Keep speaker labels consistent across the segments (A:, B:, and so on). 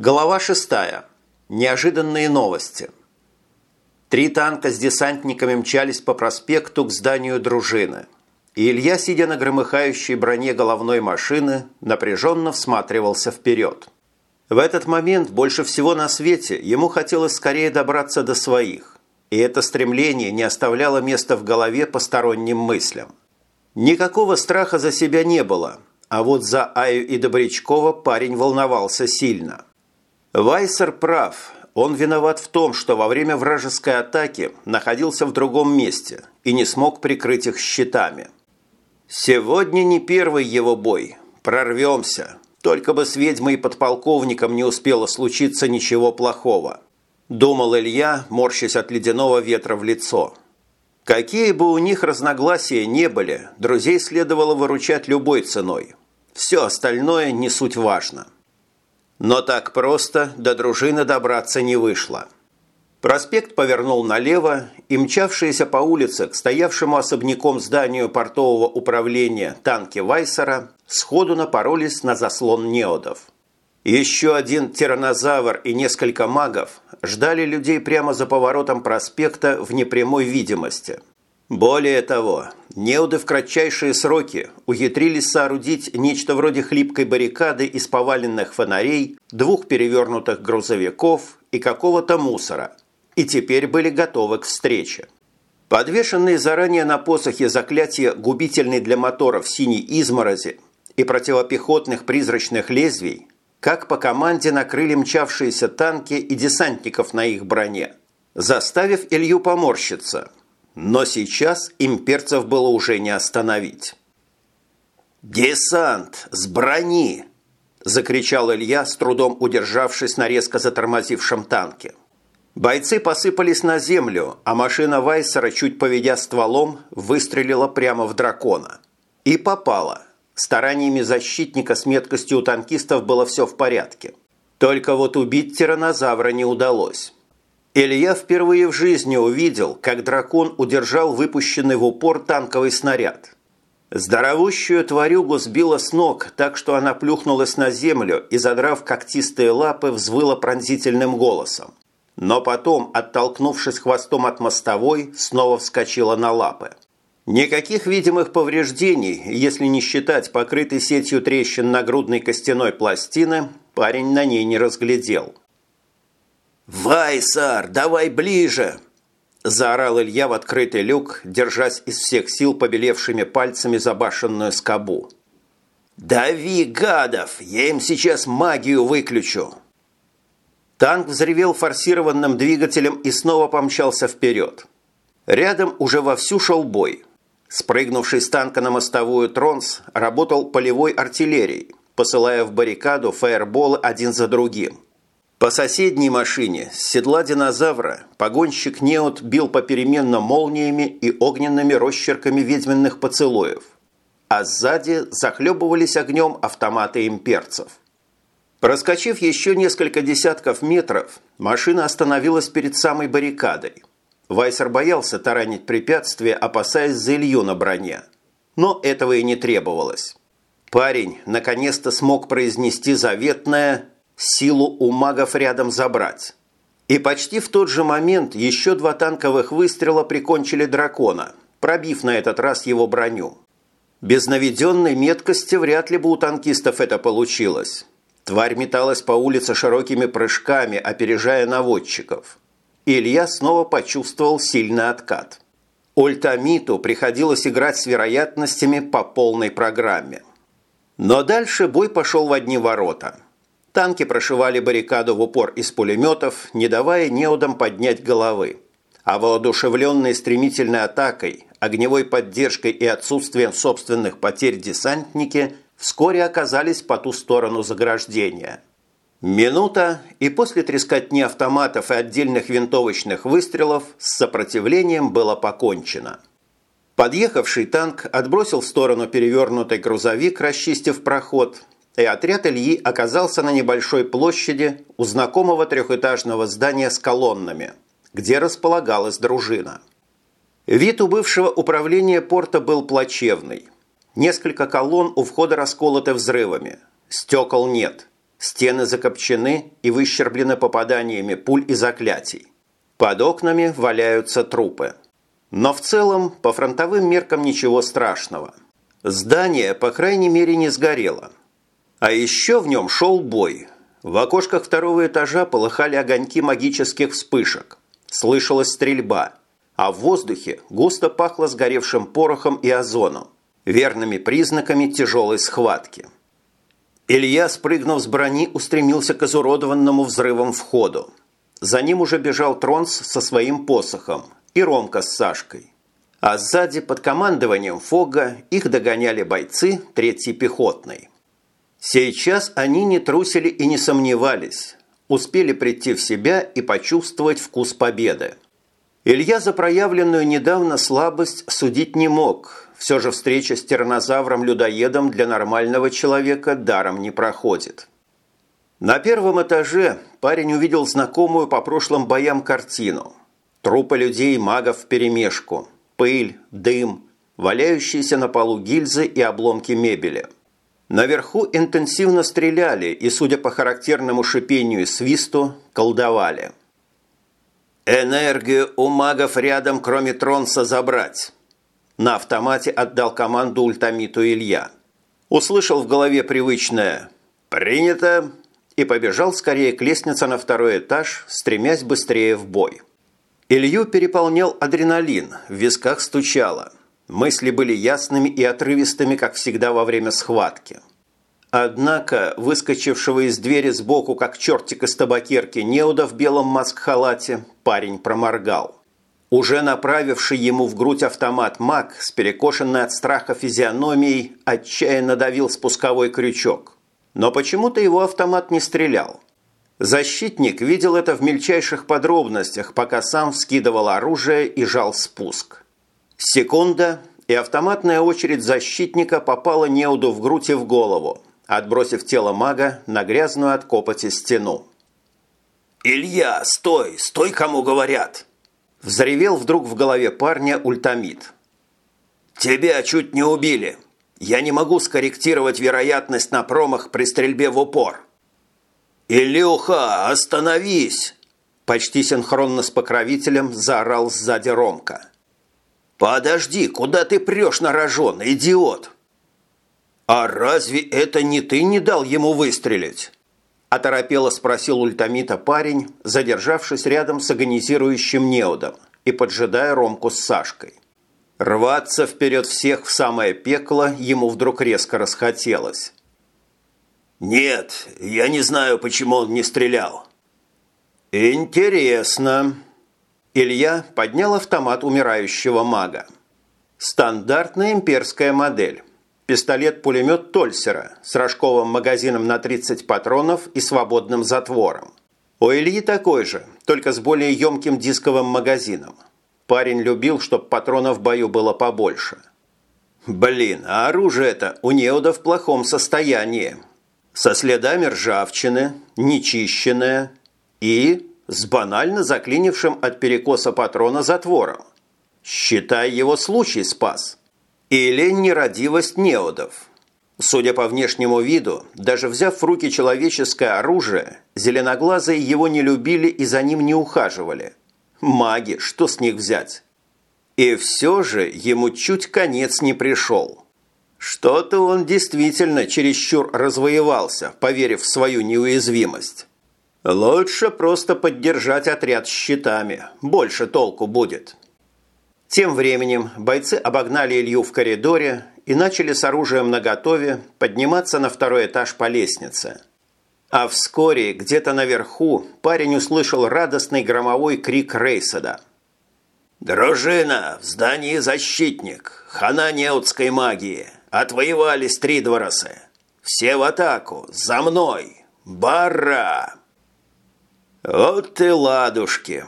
A: Глава 6. Неожиданные новости. Три танка с десантниками мчались по проспекту к зданию дружины. И Илья, сидя на громыхающей броне головной машины, напряженно всматривался вперед. В этот момент больше всего на свете ему хотелось скорее добраться до своих. И это стремление не оставляло места в голове посторонним мыслям. Никакого страха за себя не было, а вот за Аю и Добрячкова парень волновался сильно – Вайсер прав. Он виноват в том, что во время вражеской атаки находился в другом месте и не смог прикрыть их щитами. Сегодня не первый его бой. Прорвемся. Только бы с ведьмой и подполковником не успело случиться ничего плохого. Думал Илья, морщась от ледяного ветра в лицо. Какие бы у них разногласия не были, друзей следовало выручать любой ценой. Все остальное не суть важно. Но так просто до дружины добраться не вышло. Проспект повернул налево, и мчавшиеся по улице к стоявшему особняком зданию портового управления танки Вайсера сходу напоролись на заслон неодов. Еще один тиранозавр и несколько магов ждали людей прямо за поворотом проспекта в непрямой видимости – более того, неуды в кратчайшие сроки ухитрились соорудить нечто вроде хлипкой баррикады из поваленных фонарей, двух перевернутых грузовиков и какого-то мусора, и теперь были готовы к встрече. Подвешенные заранее на посохе заклятия губительной для моторов синей изморози и противопехотных призрачных лезвий, как по команде накрыли мчавшиеся танки и десантников на их броне, заставив Илью поморщиться – но сейчас имперцев было уже не остановить. «Десант! С брони!» – закричал Илья, с трудом удержавшись на резко затормозившем танке. Бойцы посыпались на землю, а машина Вайсера, чуть поведя стволом, выстрелила прямо в дракона. И попала. Стараниями защитника с меткостью у танкистов было все в порядке. Только вот убить тиранозавра не удалось. Илья впервые в жизни увидел, как дракон удержал выпущенный в упор танковый снаряд. Здоровущую тварюгу сбило с ног, так что она плюхнулась на землю и, задрав когтистые лапы, взвыла пронзительным голосом. Но потом, оттолкнувшись хвостом от мостовой, снова вскочила на лапы. Никаких видимых повреждений, если не считать покрытой сетью трещин нагрудной костяной пластины, парень на ней не разглядел. «Вайсар, давай ближе!» Заорал Илья в открытый люк, держась из всех сил побелевшими пальцами за башенную скобу. «Дави, гадов! Я им сейчас магию выключу!» Танк взревел форсированным двигателем и снова помчался вперед. Рядом уже вовсю шел бой. Спрыгнувший с танка на мостовую Тронс работал полевой артиллерией, посылая в баррикаду фаерболы один за другим – по соседней машине с седла динозавра погонщик Неот бил попеременно молниями и огненными росчерками ведьминных поцелуев, а сзади захлебывались огнем автоматы имперцев. Проскочив еще несколько десятков метров, машина остановилась перед самой баррикадой. Вайсер боялся таранить препятствие, опасаясь за Илью на броне. Но этого и не требовалось. Парень наконец-то смог произнести заветное силу у магов рядом забрать. И почти в тот же момент еще два танковых выстрела прикончили дракона, пробив на этот раз его броню. Без наведенной меткости вряд ли бы у танкистов это получилось. Тварь металась по улице широкими прыжками, опережая наводчиков. Илья снова почувствовал сильный откат. Ультамиту приходилось играть с вероятностями по полной программе. Но дальше бой пошел в одни ворота – Танки прошивали баррикаду в упор из пулеметов, не давая неудам поднять головы. А воодушевленные стремительной атакой, огневой поддержкой и отсутствием собственных потерь десантники вскоре оказались по ту сторону заграждения. Минута, и после трескотни автоматов и отдельных винтовочных выстрелов с сопротивлением было покончено. Подъехавший танк отбросил в сторону перевернутый грузовик, расчистив проход – и отряд Ильи оказался на небольшой площади у знакомого трехэтажного здания с колоннами, где располагалась дружина. Вид у бывшего управления порта был плачевный. Несколько колонн у входа расколоты взрывами. Стекол нет. Стены закопчены и выщерблены попаданиями пуль и заклятий. Под окнами валяются трупы. Но в целом, по фронтовым меркам ничего страшного. Здание, по крайней мере, не сгорело. А еще в нем шел бой. В окошках второго этажа полыхали огоньки магических вспышек. Слышалась стрельба. А в воздухе густо пахло сгоревшим порохом и озоном, верными признаками тяжелой схватки. Илья, спрыгнув с брони, устремился к изуродованному взрывом входу. За ним уже бежал Тронс со своим посохом и Ромка с Сашкой. А сзади, под командованием Фога, их догоняли бойцы третьей пехотной. Сейчас они не трусили и не сомневались, успели прийти в себя и почувствовать вкус победы. Илья за проявленную недавно слабость судить не мог – все же встреча с тиранозавром-людоедом для нормального человека даром не проходит. На первом этаже парень увидел знакомую по прошлым боям картину. Трупы людей и магов вперемешку, пыль, дым, валяющиеся на полу гильзы и обломки мебели. Наверху интенсивно стреляли и, судя по характерному шипению и свисту, колдовали. «Энергию у магов рядом, кроме Тронса, забрать!» На автомате отдал команду ультамиту Илья. Услышал в голове привычное «Принято!» и побежал скорее к лестнице на второй этаж, стремясь быстрее в бой. Илью переполнял адреналин, в висках стучало. Мысли были ясными и отрывистыми, как всегда во время схватки. Однако выскочившего из двери сбоку, как чертик из табакерки, неуда в белом маск-халате, парень проморгал. Уже направивший ему в грудь автомат маг с перекошенной от страха физиономией отчаянно давил спусковой крючок. Но почему-то его автомат не стрелял. Защитник видел это в мельчайших подробностях, пока сам вскидывал оружие и жал спуск. Секунда, и автоматная очередь защитника попала Неуду в грудь и в голову, отбросив тело мага на грязную от копоти стену. «Илья, стой! Стой, кому говорят!» Взревел вдруг в голове парня ультамид. «Тебя чуть не убили. Я не могу скорректировать вероятность на промах при стрельбе в упор». «Илюха, остановись!» Почти синхронно с покровителем заорал сзади Ромка. «Подожди, куда ты прешь на рожон, идиот?» «А разве это не ты не дал ему выстрелить?» Оторопело спросил ультамита парень, задержавшись рядом с агонизирующим неудом и поджидая Ромку с Сашкой. Рваться вперед всех в самое пекло ему вдруг резко расхотелось. «Нет, я не знаю, почему он не стрелял». «Интересно». Илья поднял автомат умирающего мага. Стандартная имперская модель пистолет-пулемет Тольсера с рожковым магазином на 30 патронов и свободным затвором. У Ильи такой же, только с более емким дисковым магазином. Парень любил, чтобы патронов в бою было побольше. Блин, а оружие это у неуда в плохом состоянии. Со следами ржавчины, нечищенное и с банально заклинившим от перекоса патрона затвором. Считай, его случай спас. Или нерадивость неодов. Судя по внешнему виду, даже взяв в руки человеческое оружие, зеленоглазые его не любили и за ним не ухаживали. Маги, что с них взять? И все же ему чуть конец не пришел. Что-то он действительно чересчур развоевался, поверив в свою неуязвимость. Лучше просто поддержать отряд щитами, больше толку будет. Тем временем бойцы обогнали Илью в коридоре и начали с оружием наготове подниматься на второй этаж по лестнице. А вскоре где-то наверху парень услышал радостный громовой крик Рейсада. «Дружина! В здании защитник! Хана неутской магии! Отвоевались три дворосы! Все в атаку! За мной! Бара!» «Вот и ладушки!»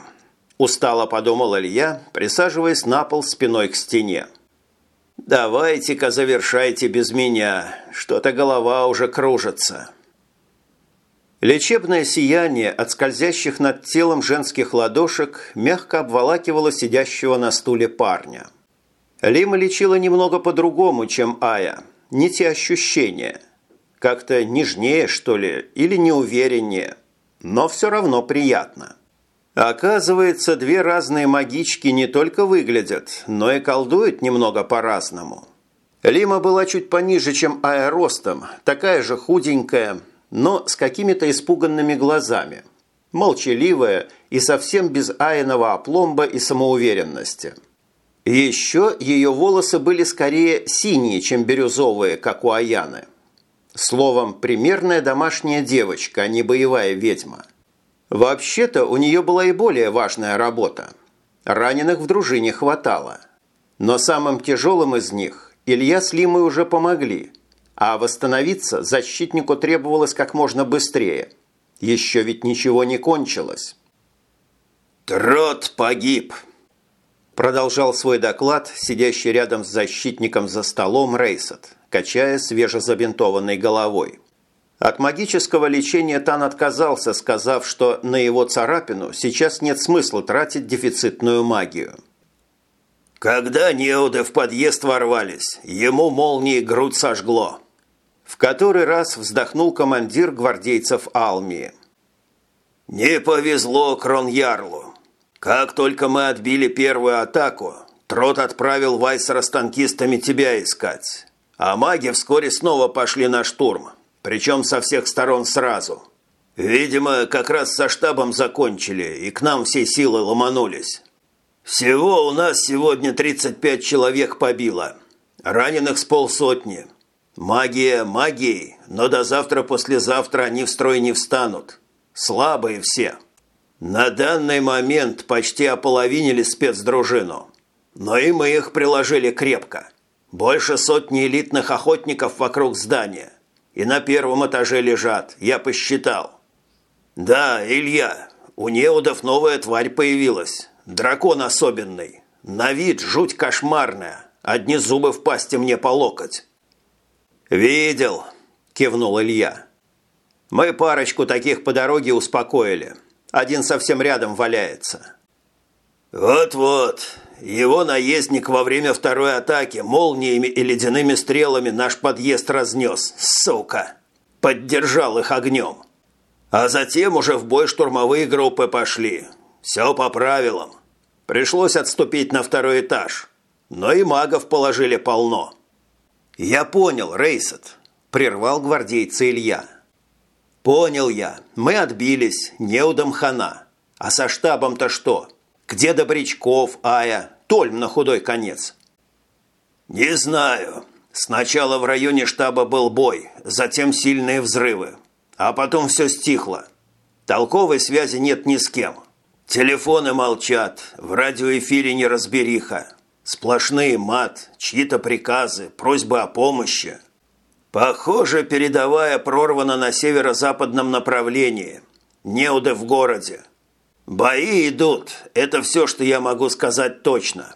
A: Устало подумал Илья, присаживаясь на пол спиной к стене. «Давайте-ка завершайте без меня. Что-то голова уже кружится». Лечебное сияние от скользящих над телом женских ладошек мягко обволакивало сидящего на стуле парня. Лима лечила немного по-другому, чем Ая. Не те ощущения. Как-то нежнее, что ли, или неувереннее. Но все равно приятно. Оказывается, две разные магички не только выглядят, но и колдуют немного по-разному. Лима была чуть пониже, чем аэростом, такая же худенькая, но с какими-то испуганными глазами. Молчаливая и совсем без айного опломба и самоуверенности. Еще ее волосы были скорее синие, чем бирюзовые, как у Аяны. Словом, примерная домашняя девочка, а не боевая ведьма. Вообще-то у нее была и более важная работа. Раненых в дружине хватало. Но самым тяжелым из них Илья с Лимой уже помогли, а восстановиться защитнику требовалось как можно быстрее. Еще ведь ничего не кончилось.
B: «Трот погиб!»
A: Продолжал свой доклад сидящий рядом с защитником за столом Рейсет, качая свежезабинтованной головой. От магического лечения Тан отказался, сказав, что на его царапину сейчас нет смысла тратить дефицитную магию.
B: Когда неуды в подъезд ворвались, ему молнией грудь сожгло.
A: В который раз вздохнул командир гвардейцев Алмии.
B: «Не повезло Кроньярлу. Как только мы отбили первую атаку, Трот отправил Вайсера с танкистами тебя искать. А маги вскоре снова пошли на штурм, причем со всех сторон сразу. Видимо, как раз со штабом закончили, и к нам все силы ломанулись». «Всего у нас сегодня 35 человек побило. Раненых с полсотни. Магия магией, но до завтра-послезавтра они в строй не встанут. Слабые все. На данный момент почти ополовинили спецдружину. Но и мы их приложили крепко. Больше сотни элитных охотников вокруг здания. И на первом этаже лежат, я посчитал. Да, Илья, у неудов новая тварь появилась. Дракон особенный. На вид жуть кошмарная. Одни зубы в пасти мне по локоть.
A: «Видел», – кивнул Илья. «Мы парочку таких по дороге успокоили. Один совсем рядом валяется».
B: «Вот-вот. Его наездник во время второй атаки молниями и ледяными стрелами наш подъезд разнес. Сука! Поддержал их огнем. А затем уже в бой штурмовые группы пошли. Все по правилам. Пришлось отступить на второй этаж. Но и магов положили полно.
A: «Я понял, Рейсет», – прервал гвардейца Илья. «Понял я. Мы отбились. Неудом хана. А со штабом-то что? Где Добрячков, Ая, Тольм на худой конец?»
B: «Не знаю. Сначала в районе штаба был бой, затем сильные взрывы. А потом все стихло. Толковой связи нет ни с кем. Телефоны молчат, в радиоэфире неразбериха. Сплошные мат, чьи-то приказы, просьбы о помощи. Похоже, передовая прорвана на северо-западном направлении. Неуды в городе. Бои идут, это все, что я могу сказать точно.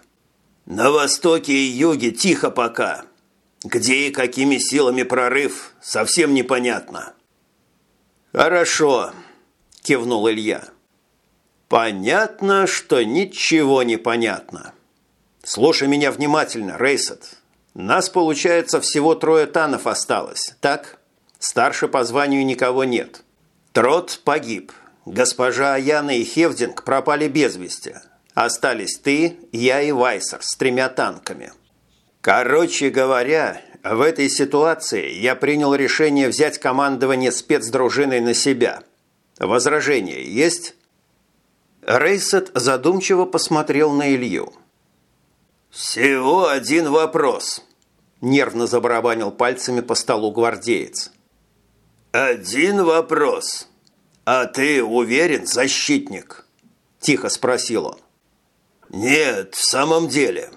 B: На востоке и юге тихо пока. Где и какими силами прорыв, совсем непонятно.
A: «Хорошо», – кивнул Илья. Понятно, что ничего не понятно. Слушай меня внимательно, Рейсет. Нас, получается, всего трое танов осталось, так? Старше по званию никого нет. Трот погиб. Госпожа Аяна и Хевдинг пропали без вести. Остались ты, я и Вайсер с тремя танками. Короче говоря, в этой ситуации я принял решение взять командование спецдружиной на себя. Возражения есть? Рейсет задумчиво посмотрел на Илью.
B: «Всего один вопрос», –
A: нервно забарабанил пальцами по столу гвардеец.
B: «Один вопрос. А ты уверен, защитник?» – тихо спросил он. «Нет, в самом деле.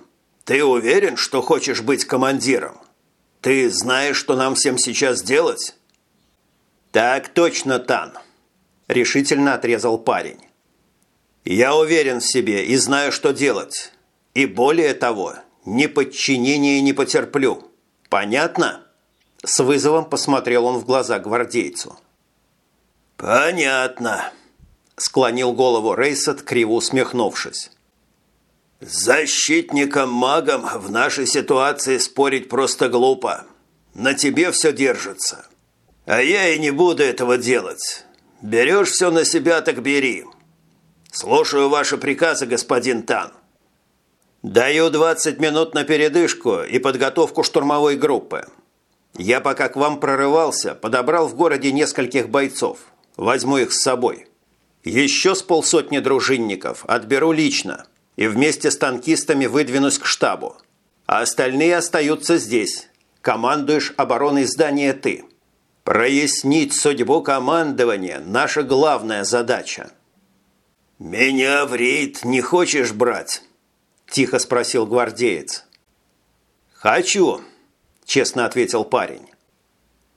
B: Ты уверен, что хочешь быть командиром? Ты знаешь, что нам всем сейчас делать?»
A: «Так точно, Тан», – решительно отрезал парень. Я уверен в себе и знаю, что делать. И более того, ни подчинения не потерплю. Понятно?» С вызовом посмотрел он в глаза гвардейцу.
B: «Понятно», – склонил голову Рейсет, криво усмехнувшись. «Защитником-магом в нашей ситуации спорить просто глупо. На тебе все держится. А я и не буду этого делать. Берешь все на себя, так бери. Слушаю ваши приказы, господин Тан. Даю 20 минут на передышку и подготовку штурмовой группы. Я пока к вам прорывался, подобрал в городе нескольких бойцов. Возьму их с собой. Еще с полсотни дружинников отберу лично и вместе с танкистами выдвинусь к штабу. А остальные остаются здесь. Командуешь обороной здания ты. Прояснить судьбу командования – наша главная задача. «Меня в рейд не хочешь брать?» – тихо спросил гвардеец. «Хочу», – честно ответил парень.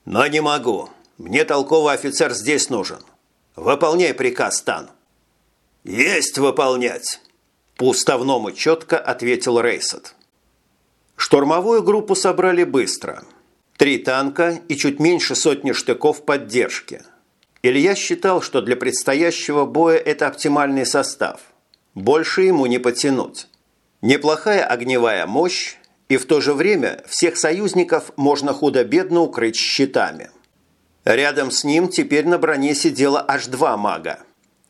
B: «Но не могу. Мне толковый офицер здесь нужен. Выполняй приказ, Тан». «Есть выполнять», – по-уставному четко ответил Рейсет. Штурмовую группу собрали быстро – Три танка и чуть меньше сотни штыков поддержки. Илья считал, что для предстоящего боя это оптимальный состав. Больше ему не потянуть. Неплохая огневая мощь, и в то же время всех союзников можно худо-бедно укрыть щитами. Рядом с ним теперь на броне сидело аж два мага.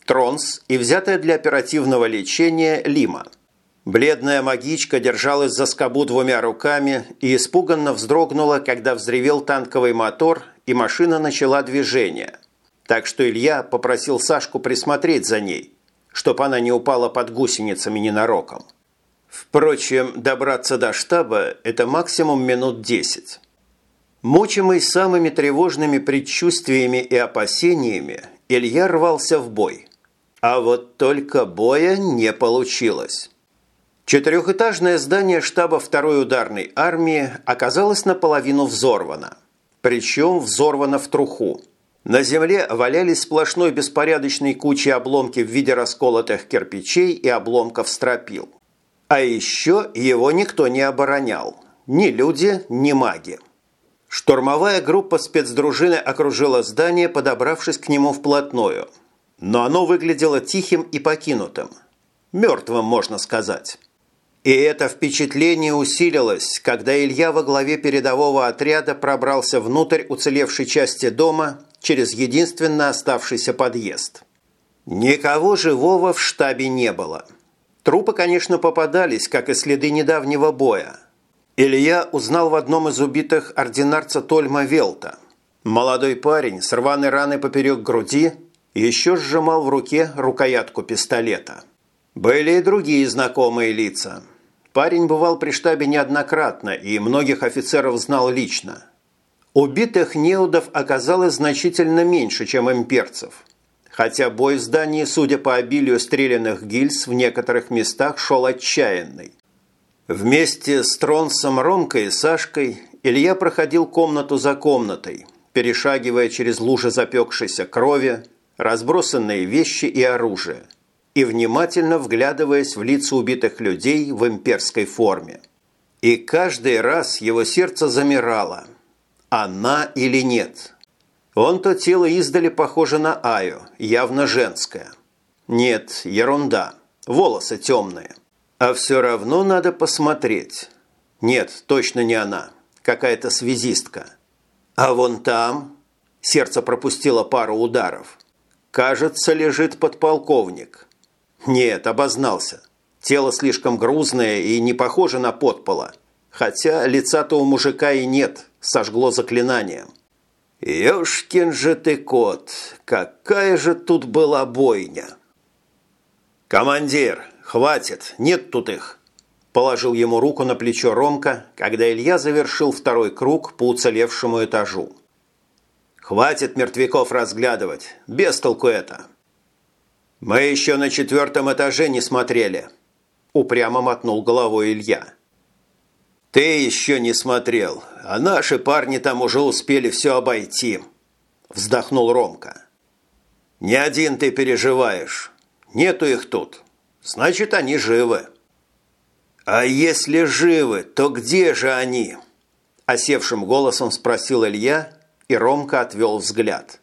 B: Тронс и взятая для оперативного лечения Лима – Бледная магичка держалась за скобу двумя руками и испуганно вздрогнула, когда взревел танковый мотор и машина начала движение. Так что Илья попросил Сашку присмотреть за ней, чтобы она не упала под гусеницами ненароком. Впрочем, добраться до штаба – это максимум минут десять. Мучимый самыми тревожными предчувствиями и опасениями, Илья рвался в бой. А вот только боя не получилось. Четырехэтажное здание штаба второй ударной армии оказалось наполовину взорвано. Причем взорвано в труху. На земле валялись сплошной беспорядочной кучи обломки в виде расколотых кирпичей и обломков стропил. А еще его никто не оборонял. Ни люди, ни маги. Штурмовая группа спецдружины окружила здание, подобравшись к нему вплотную. Но оно выглядело тихим и покинутым. Мертвым, можно сказать. И это впечатление усилилось, когда Илья во главе передового отряда пробрался внутрь уцелевшей части дома через единственно оставшийся подъезд. Никого живого в штабе не было. Трупы, конечно, попадались, как и следы недавнего боя. Илья узнал в одном из убитых ординарца Тольма Велта. Молодой парень с рваной раной поперек груди еще сжимал в руке рукоятку пистолета. Были и другие знакомые лица. Парень бывал при штабе неоднократно и многих офицеров знал лично. Убитых неудов оказалось значительно меньше, чем имперцев. Хотя бой в здании, судя по обилию стрелянных гильз, в некоторых местах шел отчаянный. Вместе с Тронсом, Ромкой и Сашкой Илья проходил комнату за комнатой, перешагивая через лужи запекшейся крови, разбросанные вещи и оружие – и внимательно вглядываясь в лица убитых людей в имперской форме. И каждый раз его сердце замирало. Она или нет? Он то тело издали похоже на Аю, явно женское. Нет, ерунда. Волосы темные. А все равно надо посмотреть. Нет, точно не она. Какая-то связистка. А вон там... Сердце пропустило пару ударов. Кажется, лежит подполковник. Нет, обознался. Тело слишком грузное и не похоже на подпола. Хотя лица-то у мужика и нет, сожгло заклинанием. «Ешкин же ты кот! Какая же тут была бойня!» «Командир, хватит, нет тут их!» Положил ему руку на плечо Ромка, когда Илья завершил второй круг по уцелевшему этажу. «Хватит мертвяков разглядывать, без толку это!» «Мы еще на четвертом этаже не смотрели», – упрямо мотнул головой Илья. «Ты еще не смотрел, а наши парни там уже успели все обойти», – вздохнул Ромка. «Не один ты переживаешь. Нету их тут. Значит, они живы». «А если живы, то где же они?» – осевшим голосом спросил Илья, и Ромка отвел взгляд.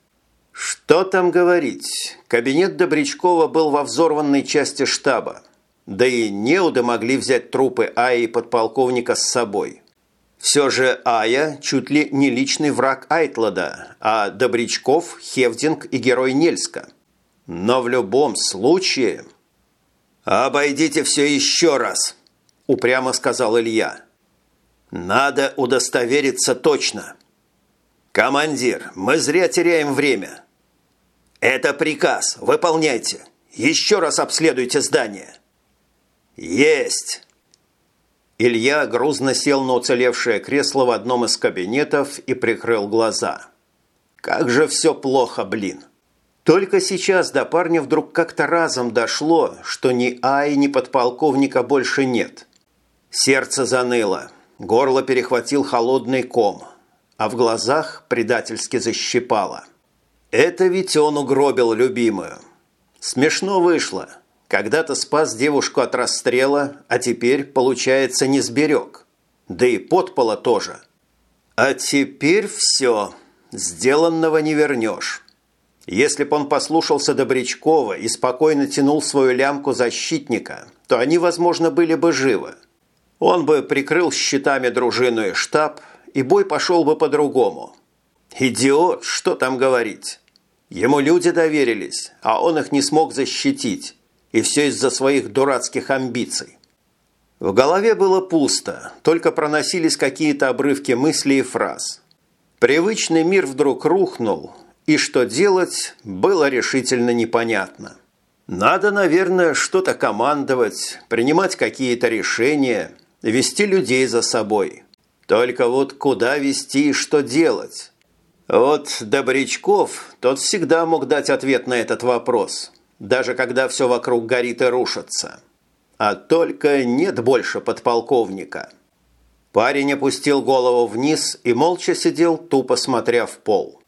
B: Что там говорить? Кабинет Добрячкова был во взорванной части штаба. Да и неуды могли взять трупы Аи и подполковника с собой.
A: Все же Ая чуть ли не личный враг Айтлада, а Добрячков – Хевдинг и герой Нельска. Но в любом случае... «Обойдите все еще раз», – упрямо сказал Илья. «Надо удостовериться точно». «Командир, мы зря теряем время». «Это приказ. Выполняйте. Еще раз обследуйте здание». «Есть!» Илья грузно сел на уцелевшее кресло в одном из кабинетов и прикрыл глаза. «Как же все плохо, блин!» Только сейчас до парня вдруг как-то разом дошло, что ни Ай, ни подполковника больше нет. Сердце заныло, горло перехватил холодный ком, а в глазах предательски защипало. Это ведь он угробил любимую. Смешно вышло. Когда-то спас девушку от расстрела, а теперь, получается, не сберег. Да и подпола тоже. А теперь все. Сделанного не вернешь. Если б он послушался Добрячкова и спокойно тянул свою лямку защитника, то они, возможно, были бы живы. Он бы прикрыл щитами дружину и штаб, и бой пошел бы по-другому. Идиот, что там говорить. Ему люди доверились, а он их не смог защитить. И все из-за своих дурацких амбиций. В голове было пусто, только проносились какие-то обрывки мыслей и фраз. Привычный мир вдруг рухнул, и что делать, было решительно непонятно. Надо, наверное, что-то командовать, принимать какие-то решения, вести людей за собой. Только вот куда вести и что делать? Вот Добрячков, тот всегда мог дать ответ на этот вопрос – даже когда все вокруг горит и рушится. А только нет больше подполковника. Парень опустил голову вниз и молча сидел, тупо смотря в пол.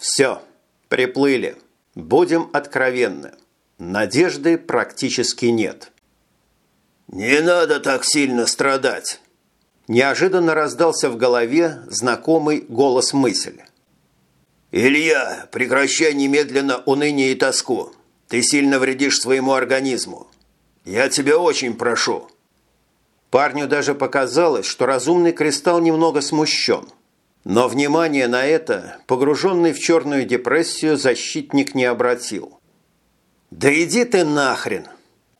A: «Все, приплыли. Будем откровенны. Надежды практически нет».
B: «Не надо так сильно страдать!»
A: Неожиданно раздался в голове знакомый голос-мысль.
B: «Илья, прекращай немедленно уныние и тоску. Ты сильно вредишь своему организму. Я тебя очень прошу».
A: Парню даже показалось, что разумный кристалл немного смущен. Но внимание на это, погруженный в черную депрессию, защитник не обратил. «Да иди ты нахрен!»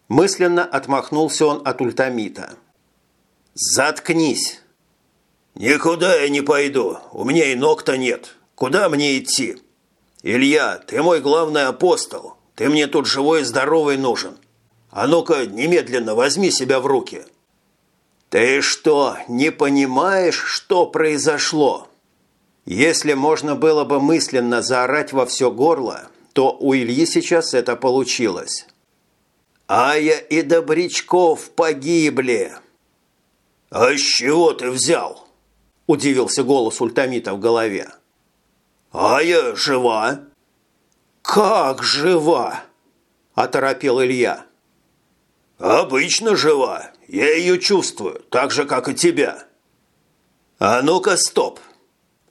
A: Мысленно отмахнулся он от ультамита. «Заткнись!»
B: «Никуда я не пойду. У меня и ног-то нет. Куда мне идти? Илья, ты мой главный апостол. Ты мне тут живой и здоровый нужен. А ну-ка, немедленно возьми себя в руки».
A: «Ты что, не понимаешь, что произошло?» Если можно было бы мысленно заорать во все горло, то у Ильи сейчас это получилось. «Ая и Добрячков погибли!»
B: «А с чего ты взял?» – удивился голос ультамита в голове. «Ая жива?»
A: «Как жива?» – оторопел Илья.
B: «Обычно жива. Я ее чувствую, так же, как и тебя».
A: «А ну-ка, стоп!»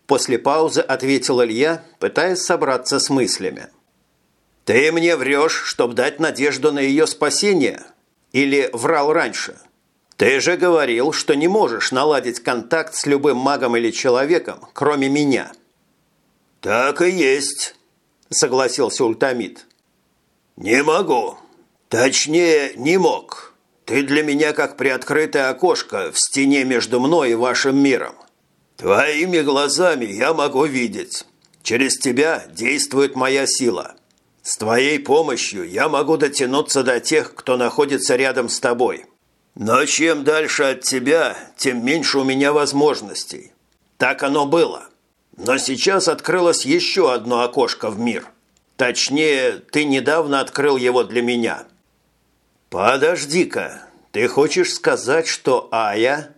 A: После паузы ответил Илья, пытаясь собраться с мыслями. «Ты мне врешь, чтобы дать надежду на ее спасение? Или врал раньше? Ты же говорил, что не можешь наладить контакт с любым магом или человеком, кроме меня».
B: «Так и есть».
A: – согласился Ультамид.
B: «Не могу. Точнее, не мог. Ты для меня как приоткрытое окошко в стене между мной и вашим миром. Твоими глазами я могу видеть. Через тебя действует моя сила. С твоей помощью я могу дотянуться до тех, кто находится рядом с тобой. Но чем дальше от тебя, тем меньше у меня возможностей. Так оно было. Но сейчас открылось еще одно окошко в мир. Точнее, ты недавно открыл его для меня.
A: Подожди-ка, ты хочешь сказать, что Ая...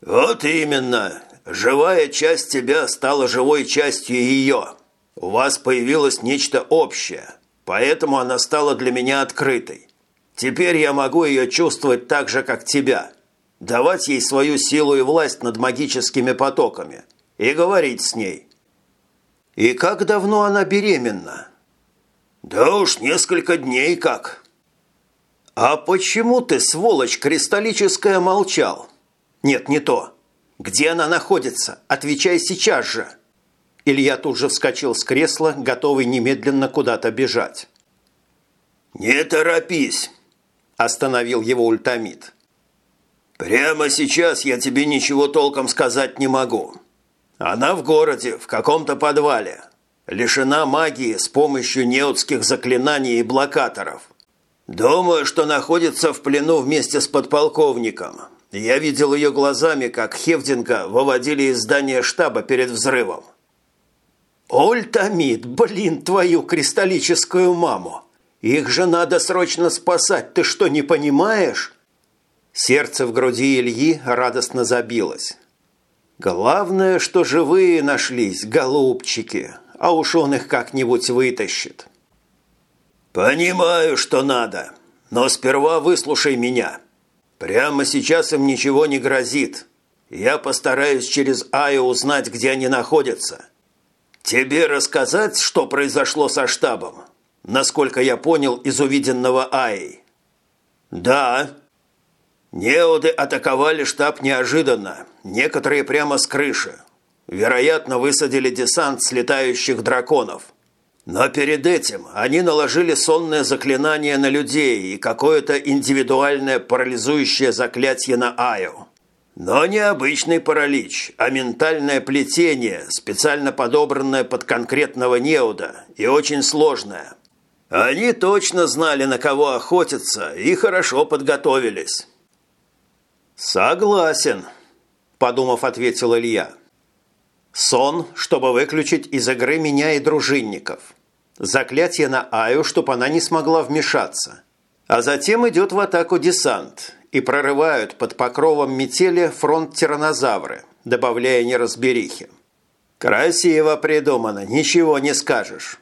B: Вот именно. Живая часть тебя стала живой частью ее. У вас появилось нечто общее, поэтому она стала для меня открытой. Теперь я могу ее чувствовать так же, как тебя. Давать ей свою силу и власть над магическими потоками – и говорить с ней.
A: И как давно она беременна?
B: Да уж несколько дней как.
A: А почему ты, сволочь кристаллическая, молчал? Нет, не то. Где она находится? Отвечай сейчас же!» Илья тут же вскочил с кресла, готовый немедленно куда-то бежать.
B: «Не торопись!» – остановил его ультамид. «Прямо сейчас я тебе ничего толком сказать не могу. Она в городе, в каком-то подвале. Лишена магии с помощью неотских заклинаний и блокаторов. Думаю, что находится в плену вместе с подполковником. Я видел ее глазами, как Хевдинга выводили из здания штаба перед взрывом.
A: «Ультамид, блин, твою кристаллическую маму! Их же надо срочно спасать, ты что, не понимаешь?» Сердце в груди Ильи радостно забилось. «Главное, что живые нашлись, голубчики, а уж он их как-нибудь вытащит».
B: «Понимаю, что надо, но сперва выслушай меня. Прямо сейчас им ничего не грозит. Я постараюсь через Аю узнать, где они находятся. Тебе рассказать, что произошло со штабом? Насколько я понял из увиденного Аей». «Да», Неоды атаковали штаб неожиданно, некоторые прямо с крыши. Вероятно, высадили десант с летающих драконов. Но перед этим они наложили сонное заклинание на людей и какое-то индивидуальное парализующее заклятие на Аю. Но не обычный паралич, а ментальное плетение, специально подобранное под конкретного неуда и очень сложное. Они точно знали, на кого охотиться, и хорошо подготовились.
A: «Согласен», – подумав, ответил Илья. «Сон, чтобы выключить из игры меня и дружинников. Заклятие на Аю, чтобы она не смогла вмешаться. А затем идет в атаку десант и прорывают под покровом метели фронт тиранозавры, добавляя неразберихи. Красиво придумано, ничего не скажешь.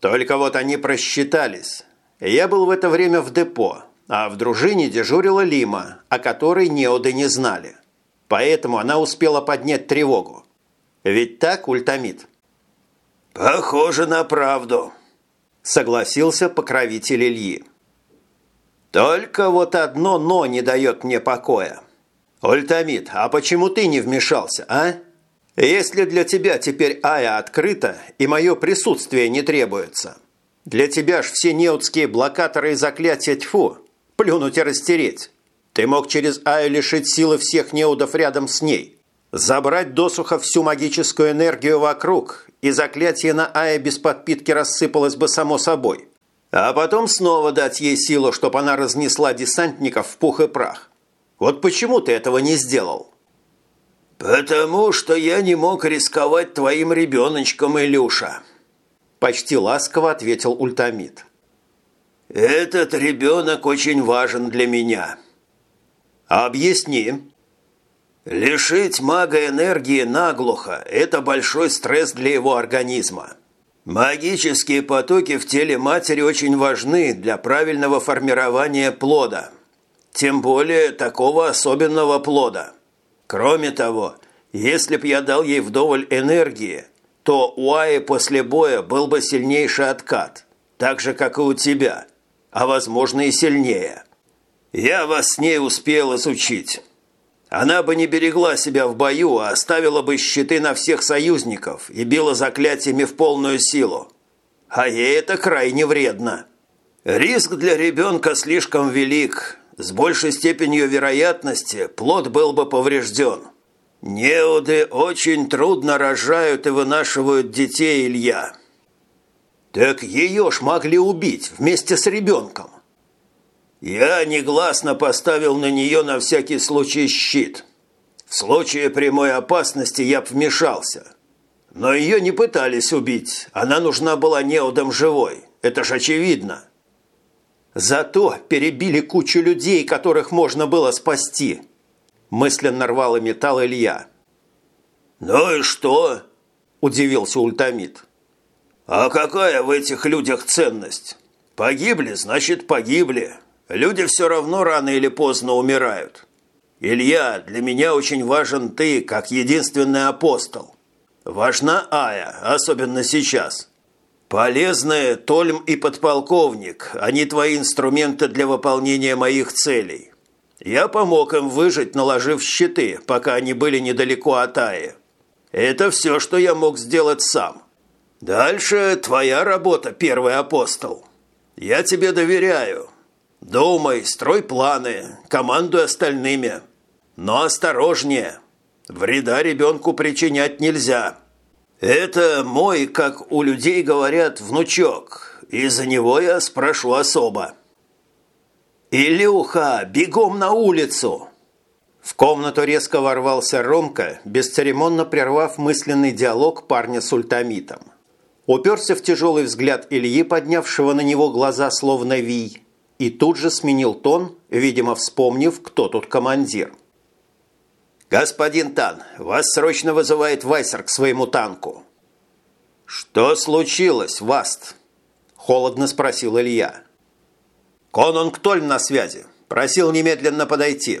A: Только вот они просчитались. Я был в это время в депо, а в дружине дежурила Лима, о которой неоды не знали. Поэтому она успела поднять тревогу. Ведь так, ультамид?
B: «Похоже на правду», – согласился покровитель Ильи.
A: «Только вот одно «но» не дает мне покоя. Ультамид, а почему ты не вмешался, а? Если для тебя теперь Ая открыта и мое присутствие не требуется, для тебя ж все неудские блокаторы и заклятия тьфу Плюнуть и растереть. Ты мог через Аю лишить силы всех неудов рядом с ней. Забрать досуха всю магическую энергию вокруг, и заклятие на Ае без подпитки рассыпалось бы само собой. А потом снова дать ей силу, чтобы она разнесла десантников в пух и прах. Вот почему ты этого не сделал?»
B: «Потому что я не мог рисковать твоим ребеночком, Илюша», – почти ласково ответил Ультамид. «Этот ребенок очень важен для меня».
A: «Объясни».
B: «Лишить мага энергии наглухо – это большой стресс для его организма. Магические потоки в теле матери очень важны для правильного формирования плода. Тем более такого особенного плода. Кроме того, если б я дал ей вдоволь энергии, то у Аи после боя был бы сильнейший откат, так же, как и у тебя – а возможно и сильнее. Я вас с ней успел изучить. Она бы не берегла себя в бою, а оставила бы щиты на всех союзников и била заклятиями в полную силу. А ей это крайне вредно. Риск для ребенка слишком велик. С большей степенью вероятности плод был бы поврежден. Неуды очень трудно рожают и вынашивают детей, Илья.
A: Так ее ж могли убить вместе с ребенком.
B: Я негласно поставил на нее на всякий случай щит. В случае прямой опасности я б вмешался. Но ее не пытались убить. Она нужна была неудом живой. Это ж очевидно.
A: Зато перебили кучу людей, которых можно было спасти. Мысленно рвал и металл Илья.
B: «Ну и что?» – удивился Ультамид. «А какая в этих людях ценность? Погибли, значит, погибли. Люди все равно рано или поздно умирают. Илья, для меня очень важен ты, как единственный апостол. Важна Ая, особенно сейчас. Полезны Тольм и подполковник, они твои инструменты для выполнения моих целей. Я помог им выжить, наложив щиты, пока они были недалеко от Аи. Это все, что я мог сделать сам. Дальше твоя работа, первый апостол. Я тебе доверяю. Думай, строй планы, командуй остальными. Но осторожнее. Вреда ребенку причинять нельзя. Это мой, как у людей говорят, внучок. И за него я спрошу особо.
A: «Илюха, бегом на улицу!» В комнату резко ворвался Ромка, бесцеремонно прервав мысленный диалог парня с ультамитом. Уперся в тяжелый взгляд Ильи, поднявшего на него глаза словно вий, и тут же сменил тон, видимо, вспомнив, кто тут командир. «Господин Тан, вас срочно вызывает Вайсер к своему танку». «Что случилось, Васт?» – холодно спросил Илья. «Конунг Толь на связи. Просил немедленно подойти».